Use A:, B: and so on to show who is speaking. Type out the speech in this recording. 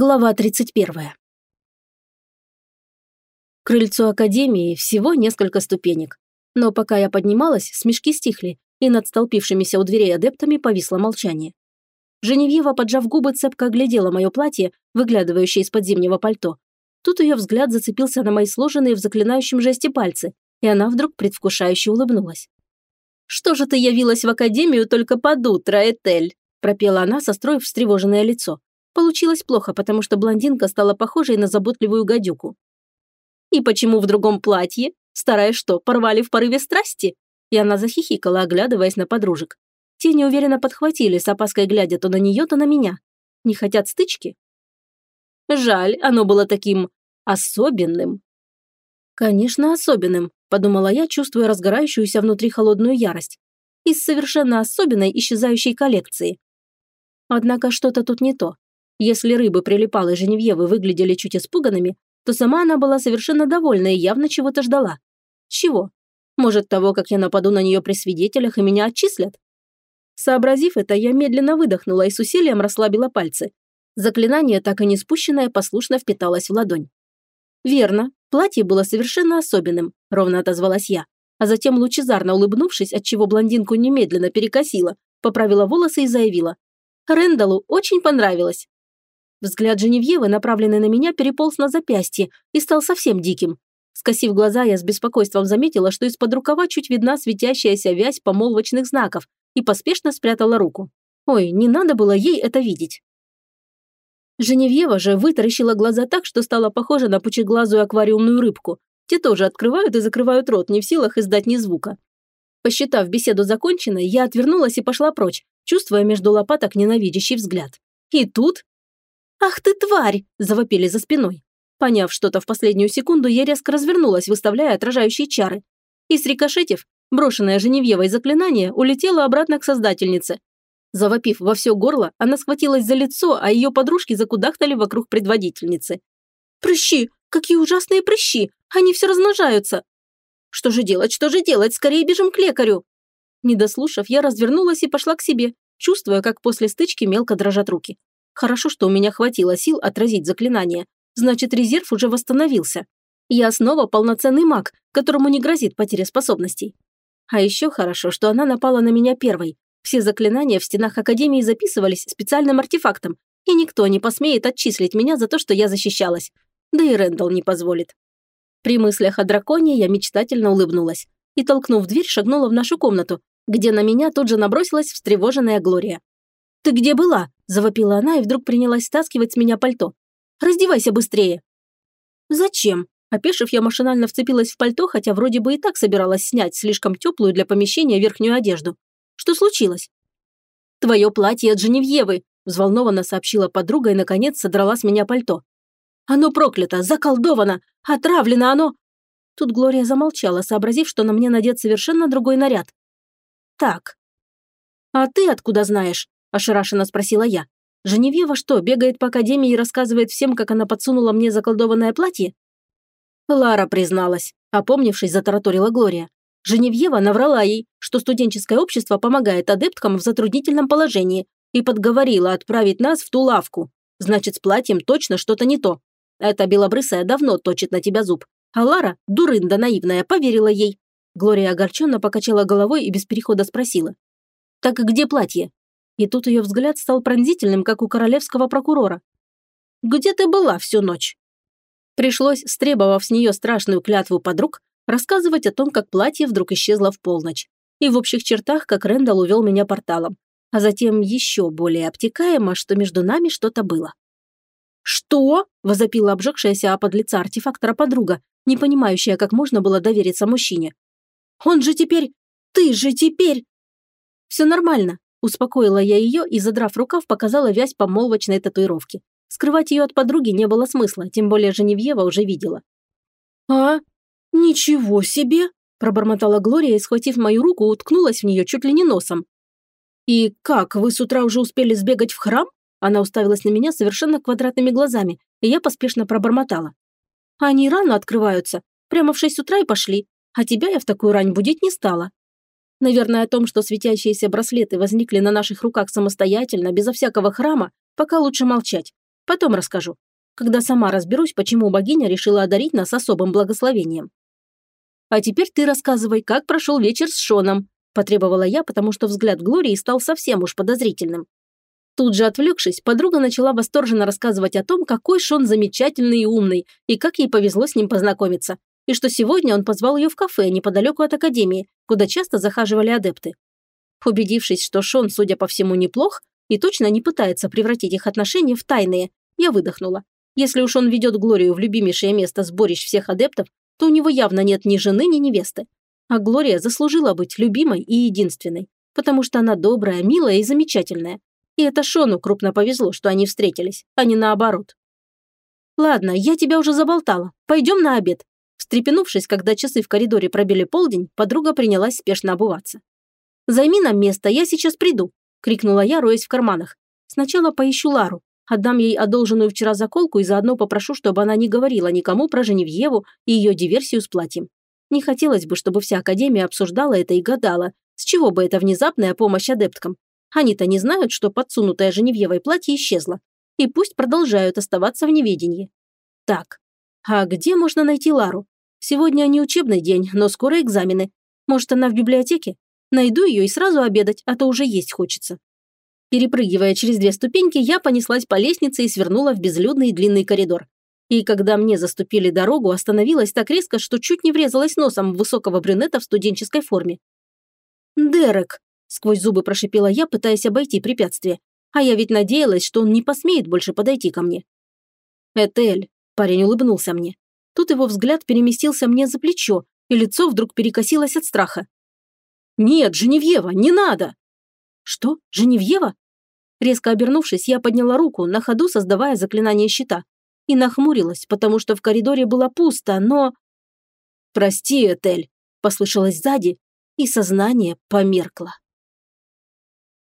A: Глава 31. Крыльцо Академии всего несколько ступенек. Но пока я поднималась, смешки стихли, и над столпившимися у дверей адептами повисло молчание. Женевьева, поджав губы, цепко оглядела мое платье, выглядывающее из-под зимнего пальто. Тут ее взгляд зацепился на мои сложенные в заклинающем жесте пальцы, и она вдруг предвкушающе улыбнулась. «Что же ты явилась в Академию только под утро, Этель?» пропела она, состроив встревоженное лицо. Получилось плохо, потому что блондинка стала похожей на заботливую гадюку. «И почему в другом платье? Старая что, порвали в порыве страсти?» И она захихикала, оглядываясь на подружек. Те неуверенно подхватили, с опаской глядя то на нее, то на меня. Не хотят стычки? Жаль, оно было таким особенным. Конечно, особенным, подумала я, чувствуя разгорающуюся внутри холодную ярость. Из совершенно особенной исчезающей коллекции. Однако что-то тут не то. Если рыбы прилипалы Женевьевы выглядели чуть испуганными, то сама она была совершенно довольна и явно чего-то ждала. Чего? Может, того, как я нападу на нее при свидетелях и меня отчислят? Сообразив это, я медленно выдохнула и с усилием расслабила пальцы. Заклинание, так и не спущенное, послушно впиталось в ладонь. «Верно, платье было совершенно особенным», – ровно отозвалась я. А затем, лучезарно улыбнувшись, отчего блондинку немедленно перекосила, поправила волосы и заявила. «Рэндаллу очень понравилось. Взгляд Женевьевы, направленный на меня, переполз на запястье и стал совсем диким. Скосив глаза, я с беспокойством заметила, что из-под рукава чуть видна светящаяся вязь помолвочных знаков и поспешно спрятала руку. Ой, не надо было ей это видеть. Женевьева же вытаращила глаза так, что стала похожа на пучеглазую аквариумную рыбку. Те тоже открывают и закрывают рот, не в силах издать ни звука. Посчитав беседу законченной, я отвернулась и пошла прочь, чувствуя между лопаток ненавидящий взгляд. И тут «Ах ты, тварь!» – завопили за спиной. Поняв что-то в последнюю секунду, я резко развернулась, выставляя отражающие чары. И срикошетив, брошенное Женевьевой заклинание улетело обратно к создательнице. Завопив во все горло, она схватилась за лицо, а ее подружки закудахтали вокруг предводительницы. «Прыщи! Какие ужасные прыщи! Они все размножаются!» «Что же делать, что же делать? Скорее бежим к лекарю!» Не дослушав, я развернулась и пошла к себе, чувствуя, как после стычки мелко дрожат руки. Хорошо, что у меня хватило сил отразить заклинание. Значит, резерв уже восстановился. Я снова полноценный маг, которому не грозит потеря способностей. А еще хорошо, что она напала на меня первой. Все заклинания в стенах Академии записывались специальным артефактом, и никто не посмеет отчислить меня за то, что я защищалась. Да и Рэндалл не позволит. При мыслях о драконе я мечтательно улыбнулась и, толкнув дверь, шагнула в нашу комнату, где на меня тут же набросилась встревоженная Глория. «Ты где была?» – завопила она и вдруг принялась стаскивать с меня пальто. «Раздевайся быстрее!» «Зачем?» Опешив, я машинально вцепилась в пальто, хотя вроде бы и так собиралась снять слишком теплую для помещения верхнюю одежду. Что случилось? «Твое платье от Женевьевы!» – взволнованно сообщила подруга и, наконец, содрала с меня пальто. «Оно проклято! Заколдовано! Отравлено оно!» Тут Глория замолчала, сообразив, что на мне надет совершенно другой наряд. «Так. А ты откуда знаешь?» – ошарашенно спросила я. «Женевьева что, бегает по академии и рассказывает всем, как она подсунула мне заколдованное платье?» Лара призналась, опомнившись, затараторила Глория. Женевьева наврала ей, что студенческое общество помогает адепткам в затруднительном положении и подговорила отправить нас в ту лавку. Значит, с платьем точно что-то не то. Эта белобрысая давно точит на тебя зуб. А Лара, дурында наивная, поверила ей. Глория огорченно покачала головой и без перехода спросила. «Так где платье?» И тут ее взгляд стал пронзительным, как у королевского прокурора. «Где ты была всю ночь?» Пришлось, стребовав с нее страшную клятву подруг, рассказывать о том, как платье вдруг исчезло в полночь. И в общих чертах, как Рэндалл увел меня порталом. А затем еще более обтекаемо, что между нами что-то было. «Что?» – возопила обжегшаяся а под лица артефактора подруга, не понимающая, как можно было довериться мужчине. «Он же теперь... Ты же теперь...» «Все нормально. Успокоила я ее и, задрав рукав, показала вязь помолвочной татуировки. Скрывать ее от подруги не было смысла, тем более Женевьева уже видела. «А? Ничего себе!» – пробормотала Глория и, схватив мою руку, уткнулась в нее чуть ли не носом. «И как, вы с утра уже успели сбегать в храм?» Она уставилась на меня совершенно квадратными глазами, и я поспешно пробормотала. «Они рано открываются, прямо в шесть утра и пошли, а тебя я в такую рань будить не стала». Наверное, о том, что светящиеся браслеты возникли на наших руках самостоятельно, безо всякого храма, пока лучше молчать. Потом расскажу. Когда сама разберусь, почему богиня решила одарить нас особым благословением. А теперь ты рассказывай, как прошел вечер с Шоном, потребовала я, потому что взгляд Глории стал совсем уж подозрительным. Тут же отвлекшись, подруга начала восторженно рассказывать о том, какой Шон замечательный и умный, и как ей повезло с ним познакомиться, и что сегодня он позвал ее в кафе неподалеку от академии, куда часто захаживали адепты. Убедившись, что Шон, судя по всему, неплох и точно не пытается превратить их отношения в тайные, я выдохнула. Если уж он ведет Глорию в любимейшее место сборищ всех адептов, то у него явно нет ни жены, ни невесты. А Глория заслужила быть любимой и единственной, потому что она добрая, милая и замечательная. И это Шону крупно повезло, что они встретились, а не наоборот. «Ладно, я тебя уже заболтала. Пойдем на обед». Встрепенувшись, когда часы в коридоре пробили полдень, подруга принялась спешно обуваться. «Займи нам место, я сейчас приду», – крикнула я, роясь в карманах. «Сначала поищу Лару, отдам ей одолженную вчера заколку и заодно попрошу, чтобы она не говорила никому про Женевьеву и ее диверсию с платьем. Не хотелось бы, чтобы вся Академия обсуждала это и гадала, с чего бы эта внезапная помощь адепткам. Они-то не знают, что подсунутое Женевьевой платье исчезло. И пусть продолжают оставаться в неведении. Так, а где можно найти Лару? Сегодня не учебный день, но скоро экзамены. Может, она в библиотеке? Найду ее и сразу обедать, а то уже есть хочется. Перепрыгивая через две ступеньки, я понеслась по лестнице и свернула в безлюдный длинный коридор. И когда мне заступили дорогу, остановилась так резко, что чуть не врезалась носом высокого брюнета в студенческой форме. «Дерек!» – сквозь зубы прошипела я, пытаясь обойти препятствие. А я ведь надеялась, что он не посмеет больше подойти ко мне. «Этель!» – парень улыбнулся мне. Тут его взгляд переместился мне за плечо, и лицо вдруг перекосилось от страха. «Нет, Женевьева, не надо!» «Что? Женевьева?» Резко обернувшись, я подняла руку, на ходу создавая заклинание щита и нахмурилась, потому что в коридоре было пусто, но... «Прости, Этель», – послышалось сзади, и сознание померкло.